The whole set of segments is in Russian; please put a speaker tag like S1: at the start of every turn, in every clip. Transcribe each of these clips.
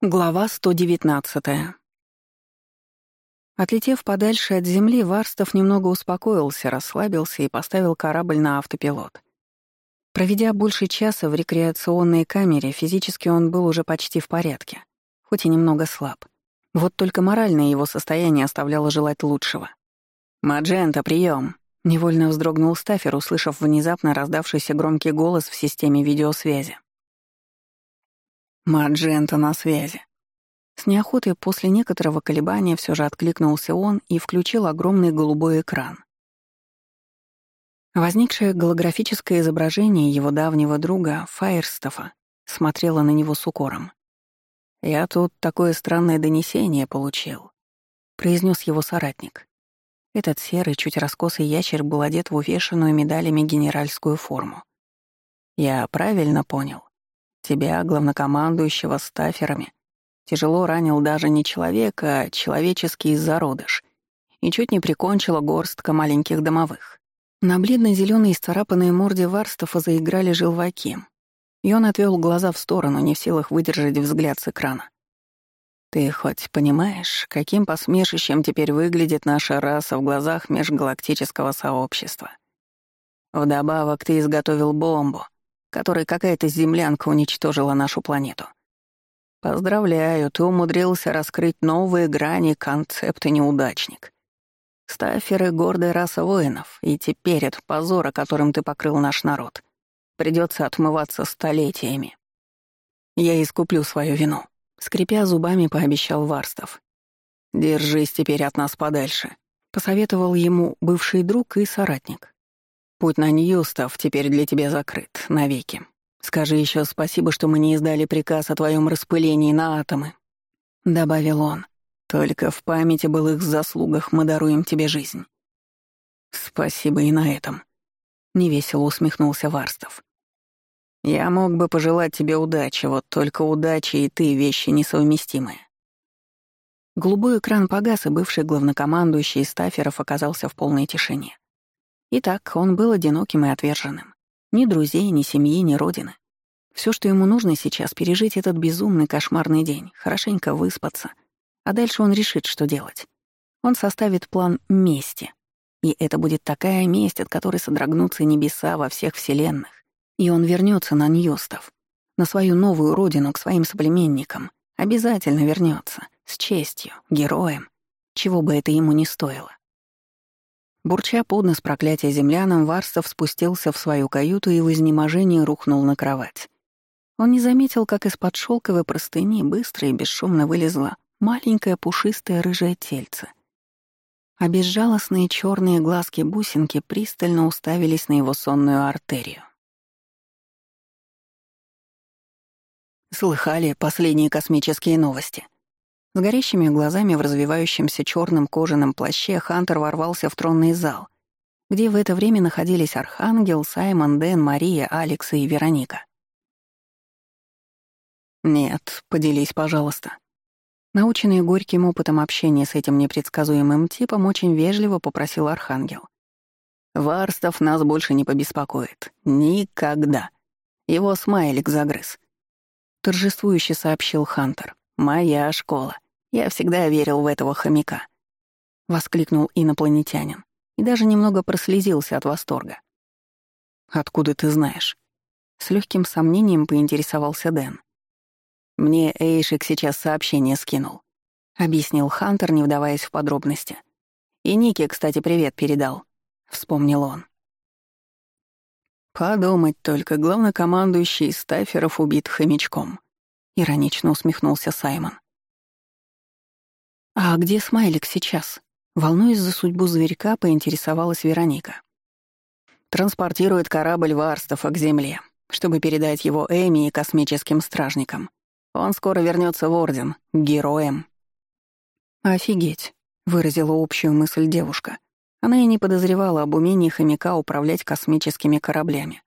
S1: Глава 119. Отлетев подальше от земли, Варстов немного успокоился, расслабился и поставил корабль на автопилот. Проведя больше часа в рекреационной камере, физически он был уже почти в порядке, хоть и немного слаб. Вот только моральное его состояние оставляло желать лучшего. «Маджента, прием! невольно вздрогнул Стафер, услышав внезапно раздавшийся громкий голос в системе видеосвязи. Маджента на связи». С неохотой после некоторого колебания все же откликнулся он и включил огромный голубой экран. Возникшее голографическое изображение его давнего друга Фаерстофа смотрело на него с укором. «Я тут такое странное донесение получил», — произнес его соратник. Этот серый, чуть раскосый ящер был одет в увешанную медалями генеральскую форму. «Я правильно понял?» тебя, главнокомандующего стаферами, тяжело ранил даже не человека, а человеческий зародыш и чуть не прикончила горстка маленьких домовых. На бледно-зелёной исцарапанной морде Варстафа заиграли желваки, и он отвёл глаза в сторону, не в силах выдержать взгляд с экрана. «Ты хоть понимаешь, каким посмешищем теперь выглядит наша раса в глазах межгалактического сообщества? Вдобавок ты изготовил бомбу — который какая-то землянка уничтожила нашу планету. Поздравляю, ты умудрился раскрыть новые грани концепта «неудачник». Стаферы — гордая раса воинов, и теперь от позора, которым ты покрыл наш народ, придется отмываться столетиями. Я искуплю свою вину, — скрипя зубами, пообещал Варстов. Держись теперь от нас подальше, — посоветовал ему бывший друг и соратник. Путь на нее, став теперь для тебя закрыт, навеки. Скажи еще спасибо, что мы не издали приказ о твоем распылении на атомы», — добавил он. «Только в памяти о былых заслугах мы даруем тебе жизнь». «Спасибо и на этом», — невесело усмехнулся Варстов. «Я мог бы пожелать тебе удачи, вот только удачи и ты — вещи несовместимые». Голубой экран погас, и бывший главнокомандующий Стаферов оказался в полной тишине. Итак, он был одиноким и отверженным. Ни друзей, ни семьи, ни родины. Все, что ему нужно сейчас, пережить этот безумный кошмарный день, хорошенько выспаться. А дальше он решит, что делать. Он составит план мести. И это будет такая месть, от которой содрогнутся небеса во всех вселенных. И он вернется на Ньюстов, на свою новую родину, к своим соплеменникам. Обязательно вернется, с честью, героем, чего бы это ему не стоило. Бурча под нос проклятия землянам, Варстов спустился в свою каюту и в изнеможении рухнул на кровать. Он не заметил, как из-под шелковой простыни быстро и бесшумно вылезла маленькая пушистая рыжая тельце. А безжалостные черные глазки-бусинки пристально уставились на его сонную артерию. «Слыхали последние космические новости?» С горящими глазами в развивающемся черном кожаном плаще Хантер ворвался в тронный зал, где в это время находились Архангел, Саймон, Дэн, Мария, Алекс и Вероника. «Нет, поделись, пожалуйста». Наученный горьким опытом общения с этим непредсказуемым типом, очень вежливо попросил Архангел. «Варстов нас больше не побеспокоит. Никогда. Его смайлик загрыз», — торжествующе сообщил Хантер. «Моя школа. Я всегда верил в этого хомяка», — воскликнул инопланетянин и даже немного прослезился от восторга. «Откуда ты знаешь?» С легким сомнением поинтересовался Дэн. «Мне Эйшик сейчас сообщение скинул», — объяснил Хантер, не вдаваясь в подробности. «И Нике, кстати, привет передал», — вспомнил он. «Подумать только, главнокомандующий Стаферов убит хомячком», — иронично усмехнулся Саймон. «А где Смайлик сейчас?» Волнуясь за судьбу зверька, поинтересовалась Вероника. «Транспортирует корабль Варстафа к Земле, чтобы передать его Эми и космическим стражникам. Он скоро вернется в Орден, героем». Эм». «Офигеть», — выразила общую мысль девушка. Она и не подозревала об умении хомяка управлять космическими кораблями.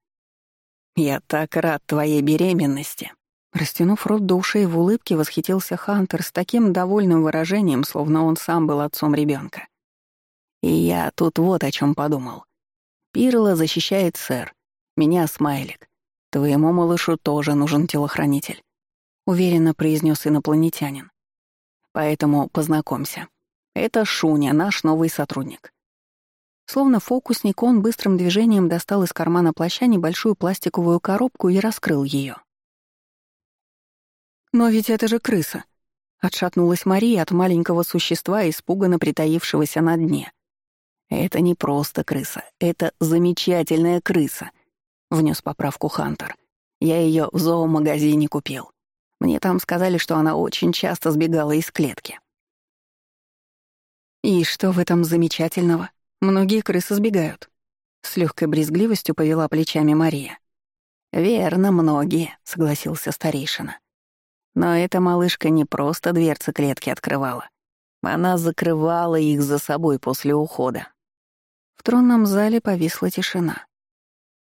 S1: «Я так рад твоей беременности», Растянув рот до ушей в улыбке, восхитился Хантер с таким довольным выражением, словно он сам был отцом ребенка. И я тут вот о чем подумал. Пирла защищает сэр. Меня смайлик. Твоему малышу тоже нужен телохранитель. Уверенно произнес инопланетянин. Поэтому познакомься. Это Шуня, наш новый сотрудник. Словно фокусник, он быстрым движением достал из кармана плаща небольшую пластиковую коробку и раскрыл ее. «Но ведь это же крыса!» Отшатнулась Мария от маленького существа, испуганно притаившегося на дне. «Это не просто крыса, это замечательная крыса», — внес поправку Хантер. «Я ее в зоомагазине купил. Мне там сказали, что она очень часто сбегала из клетки». «И что в этом замечательного? Многие крысы сбегают». С лёгкой брезгливостью повела плечами Мария. «Верно, многие», — согласился старейшина. Но эта малышка не просто дверцы клетки открывала. Она закрывала их за собой после ухода. В тронном зале повисла тишина.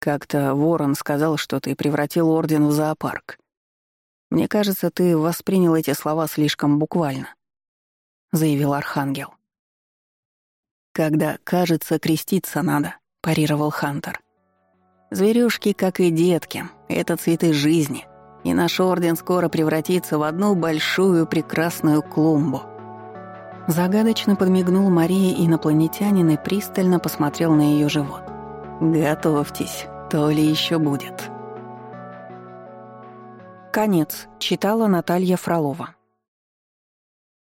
S1: Как-то Ворон сказал, что ты превратил Орден в зоопарк. Мне кажется, ты воспринял эти слова слишком буквально, — заявил Архангел. Когда, кажется, креститься надо, — парировал Хантер. Зверюшки, как и детки, — это цветы жизни — и наш орден скоро превратится в одну большую прекрасную клумбу». Загадочно подмигнул Марии инопланетянин и пристально посмотрел на ее живот. «Готовьтесь, то ли еще будет». Конец. Читала Наталья Фролова.